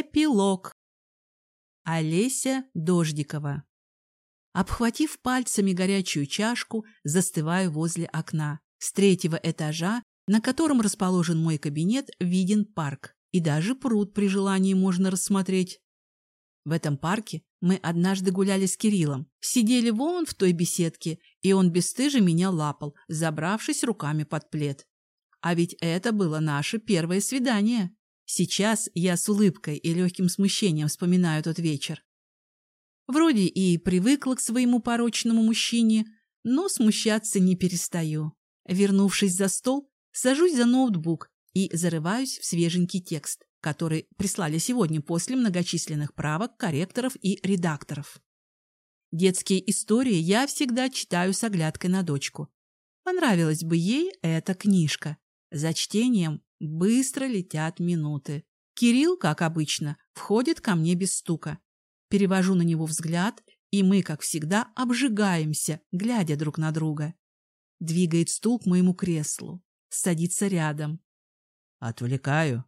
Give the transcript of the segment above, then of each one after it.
Эпилог. Олеся Дождикова. Обхватив пальцами горячую чашку, застываю возле окна. С третьего этажа, на котором расположен мой кабинет, виден парк. И даже пруд при желании можно рассмотреть. В этом парке мы однажды гуляли с Кириллом, сидели вон в той беседке, и он бесстыже меня лапал, забравшись руками под плед. А ведь это было наше первое свидание. Сейчас я с улыбкой и легким смущением вспоминаю тот вечер. Вроде и привыкла к своему порочному мужчине, но смущаться не перестаю. Вернувшись за стол, сажусь за ноутбук и зарываюсь в свеженький текст, который прислали сегодня после многочисленных правок, корректоров и редакторов. Детские истории я всегда читаю с оглядкой на дочку. Понравилась бы ей эта книжка. За чтением Быстро летят минуты. Кирилл, как обычно, входит ко мне без стука. Перевожу на него взгляд, и мы, как всегда, обжигаемся, глядя друг на друга. Двигает стул к моему креслу. Садится рядом. «Отвлекаю?»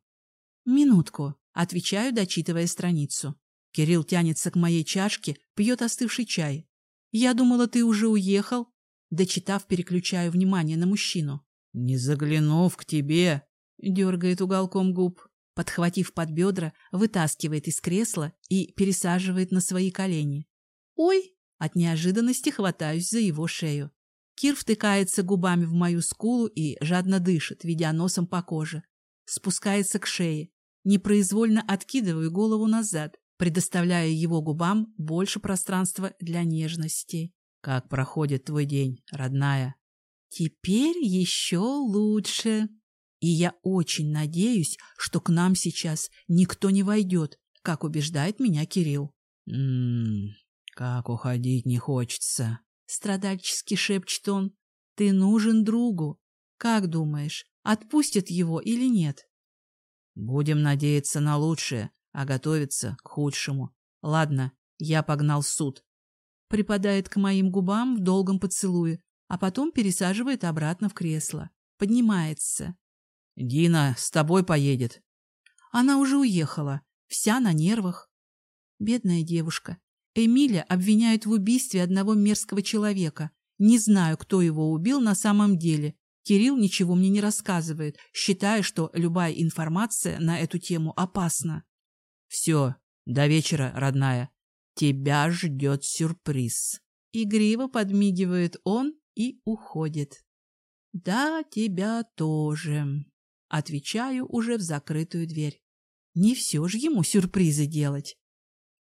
«Минутку», — отвечаю, дочитывая страницу. Кирилл тянется к моей чашке, пьет остывший чай. «Я думала, ты уже уехал?» Дочитав, переключаю внимание на мужчину. «Не заглянув к тебе, Дергает уголком губ. Подхватив под бедра, вытаскивает из кресла и пересаживает на свои колени. «Ой!» От неожиданности хватаюсь за его шею. Кир втыкается губами в мою скулу и жадно дышит, ведя носом по коже. Спускается к шее. Непроизвольно откидываю голову назад, предоставляя его губам больше пространства для нежности. «Как проходит твой день, родная?» «Теперь еще лучше», и я очень надеюсь, что к нам сейчас никто не войдет, как убеждает меня Кирилл. «М-м, как уходить не хочется», — страдальчески шепчет он. «Ты нужен другу. Как думаешь, отпустят его или нет?» «Будем надеяться на лучшее, а готовиться к худшему. Ладно, я погнал суд». Припадает к моим губам в долгом поцелуе, а потом пересаживает обратно в кресло. Поднимается. Дина с тобой поедет. Она уже уехала, вся на нервах. Бедная девушка. Эмиля обвиняют в убийстве одного мерзкого человека. Не знаю, кто его убил на самом деле. Кирилл ничего мне не рассказывает, считая, что любая информация на эту тему опасна. Все, до вечера, родная. Тебя ждет сюрприз. Игриво подмигивает он и уходит. Да, тебя тоже. Отвечаю уже в закрытую дверь. Не все же ему сюрпризы делать.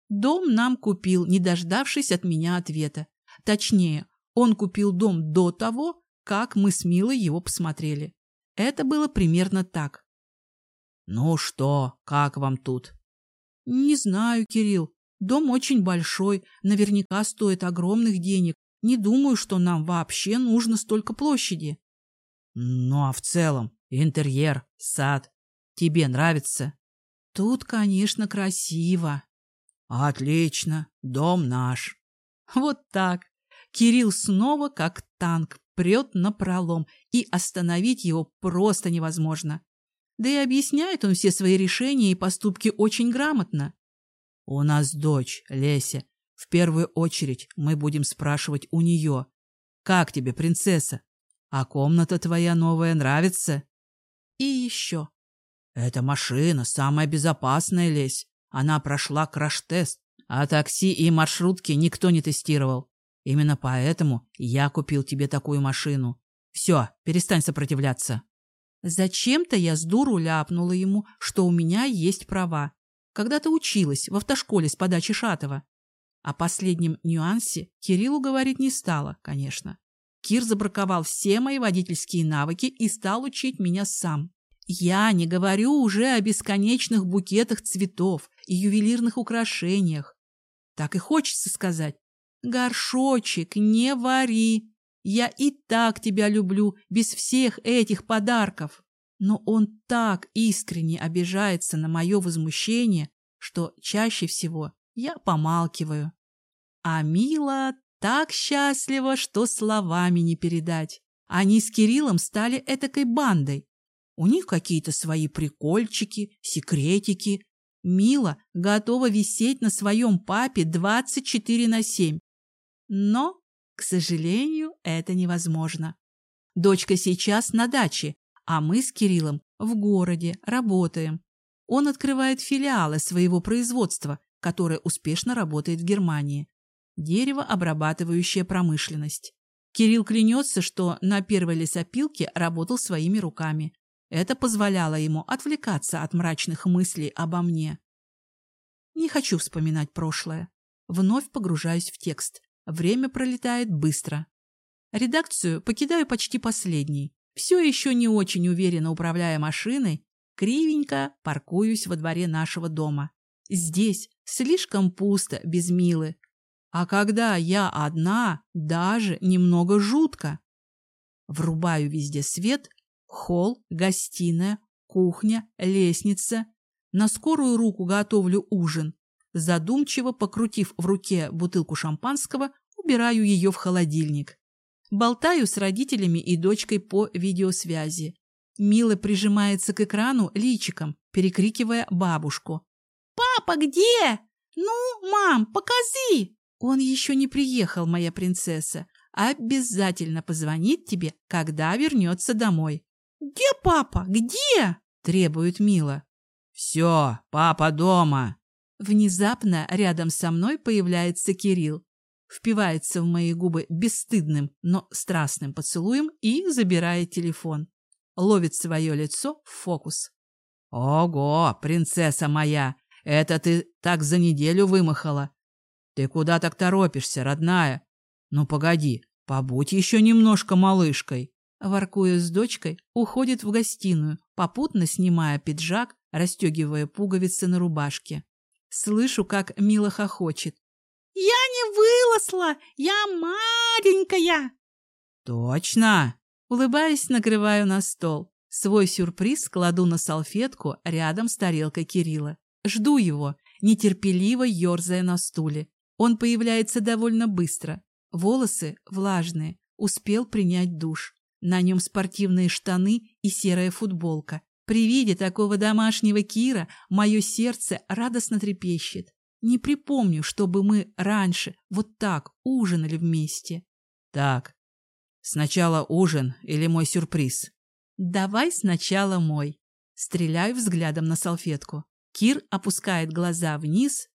Дом нам купил, не дождавшись от меня ответа. Точнее, он купил дом до того, как мы с Милой его посмотрели. Это было примерно так. «Ну что, как вам тут?» «Не знаю, Кирилл. Дом очень большой, наверняка стоит огромных денег. Не думаю, что нам вообще нужно столько площади». «Ну а в целом, Интерьер, сад. Тебе нравится? Тут, конечно, красиво. Отлично. Дом наш. Вот так. Кирилл снова, как танк, прет на пролом, и остановить его просто невозможно. Да и объясняет он все свои решения и поступки очень грамотно. У нас дочь, Леся. В первую очередь мы будем спрашивать у нее. Как тебе, принцесса? А комната твоя новая нравится? И еще. Эта машина самая безопасная, Лесь. Она прошла краш-тест, а такси и маршрутки никто не тестировал. Именно поэтому я купил тебе такую машину. Все, перестань сопротивляться. Зачем-то я с дуру ляпнула ему, что у меня есть права. Когда-то училась в автошколе с подачи Шатова. О последнем нюансе Кириллу говорить не стала, конечно. Кир забраковал все мои водительские навыки и стал учить меня сам. Я не говорю уже о бесконечных букетах цветов и ювелирных украшениях. Так и хочется сказать. Горшочек, не вари. Я и так тебя люблю без всех этих подарков. Но он так искренне обижается на мое возмущение, что чаще всего я помалкиваю. А Мила так счастлива, что словами не передать. Они с Кириллом стали этакой бандой. У них какие-то свои прикольчики, секретики. Мила готова висеть на своем папе 24 на 7. Но, к сожалению, это невозможно. Дочка сейчас на даче, а мы с Кириллом в городе работаем. Он открывает филиалы своего производства, которое успешно работает в Германии. Деревообрабатывающая промышленность. Кирилл клянется, что на первой лесопилке работал своими руками. Это позволяло ему отвлекаться от мрачных мыслей обо мне. Не хочу вспоминать прошлое. Вновь погружаюсь в текст. Время пролетает быстро. Редакцию покидаю почти последней. Все еще не очень уверенно управляя машиной, кривенько паркуюсь во дворе нашего дома. Здесь слишком пусто, без Милы. А когда я одна, даже немного жутко. Врубаю везде свет, холл, гостиная, кухня, лестница. На скорую руку готовлю ужин. Задумчиво покрутив в руке бутылку шампанского, убираю ее в холодильник. Болтаю с родителями и дочкой по видеосвязи. Мила прижимается к экрану личиком, перекрикивая бабушку. «Папа где? Ну, мам, покази!» «Он еще не приехал, моя принцесса. Обязательно позвонит тебе, когда вернется домой». «Где папа? Где?» – требует Мила. «Все, папа дома». Внезапно рядом со мной появляется Кирилл впивается в мои губы бесстыдным, но страстным поцелуем и забирает телефон. Ловит свое лицо в фокус. «Ого, принцесса моя! Это ты так за неделю вымахала! Ты куда так торопишься, родная? Ну, погоди, побудь еще немножко малышкой!» Воркуя с дочкой, уходит в гостиную, попутно снимая пиджак, расстегивая пуговицы на рубашке. Слышу, как Мила хохочет. «Я не выросла! Я маленькая!» «Точно!» Улыбаясь, накрываю на стол. Свой сюрприз кладу на салфетку рядом с тарелкой Кирилла. Жду его, нетерпеливо ерзая на стуле. Он появляется довольно быстро. Волосы влажные, успел принять душ. На нем спортивные штаны и серая футболка. При виде такого домашнего Кира мое сердце радостно трепещет. Не припомню, чтобы мы раньше вот так ужинали вместе. Так, сначала ужин или мой сюрприз? Давай сначала мой. Стреляю взглядом на салфетку. Кир опускает глаза вниз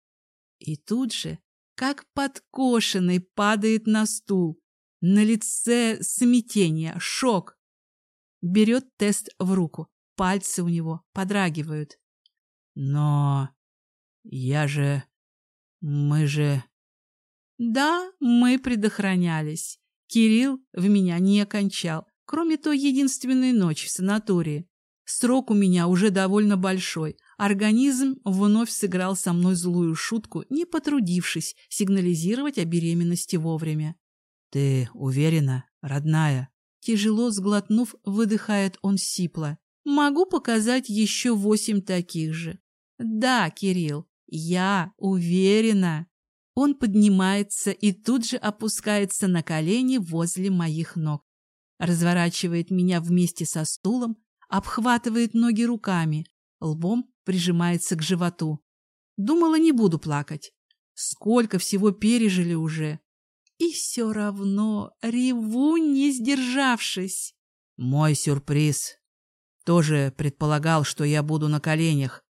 и тут же, как подкошенный, падает на стул. На лице смятение, шок. Берет тест в руку. Пальцы у него подрагивают. Но я же... Мы же... Да, мы предохранялись. Кирилл в меня не окончал, кроме той единственной ночи в санатории. Срок у меня уже довольно большой. Организм вновь сыграл со мной злую шутку, не потрудившись сигнализировать о беременности вовремя. «Ты уверена, родная?» Тяжело сглотнув, выдыхает он сипло. «Могу показать еще восемь таких же». «Да, Кирилл, я уверена. Он поднимается и тут же опускается на колени возле моих ног. Разворачивает меня вместе со стулом, обхватывает ноги руками, лбом прижимается к животу. Думала, не буду плакать. Сколько всего пережили уже. И все равно реву, не сдержавшись. Мой сюрприз. Тоже предполагал, что я буду на коленях.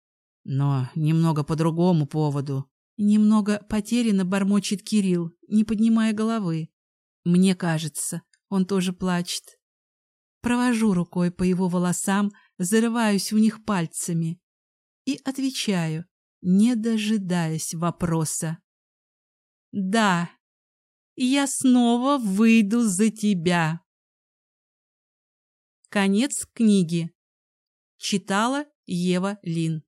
Но немного по другому поводу. Немного потерянно бормочет Кирилл, не поднимая головы. Мне кажется, он тоже плачет. Провожу рукой по его волосам, зарываюсь в них пальцами и отвечаю, не дожидаясь вопроса. «Да, я снова выйду за тебя». Конец книги. Читала Ева Лин.